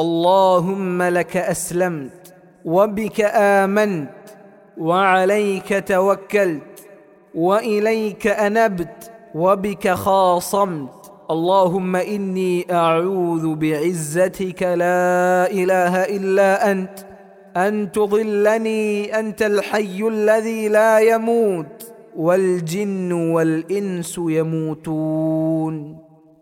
اللهم لك أسلمت وبك آمنت وعليك توكلت وإليك أنبت وبك خاصمت. اللهم إني أعوذ بعزتك لا إله إلا أنت أن تضلني أنت الحي الذي لا يموت والجن والإنس يموتون.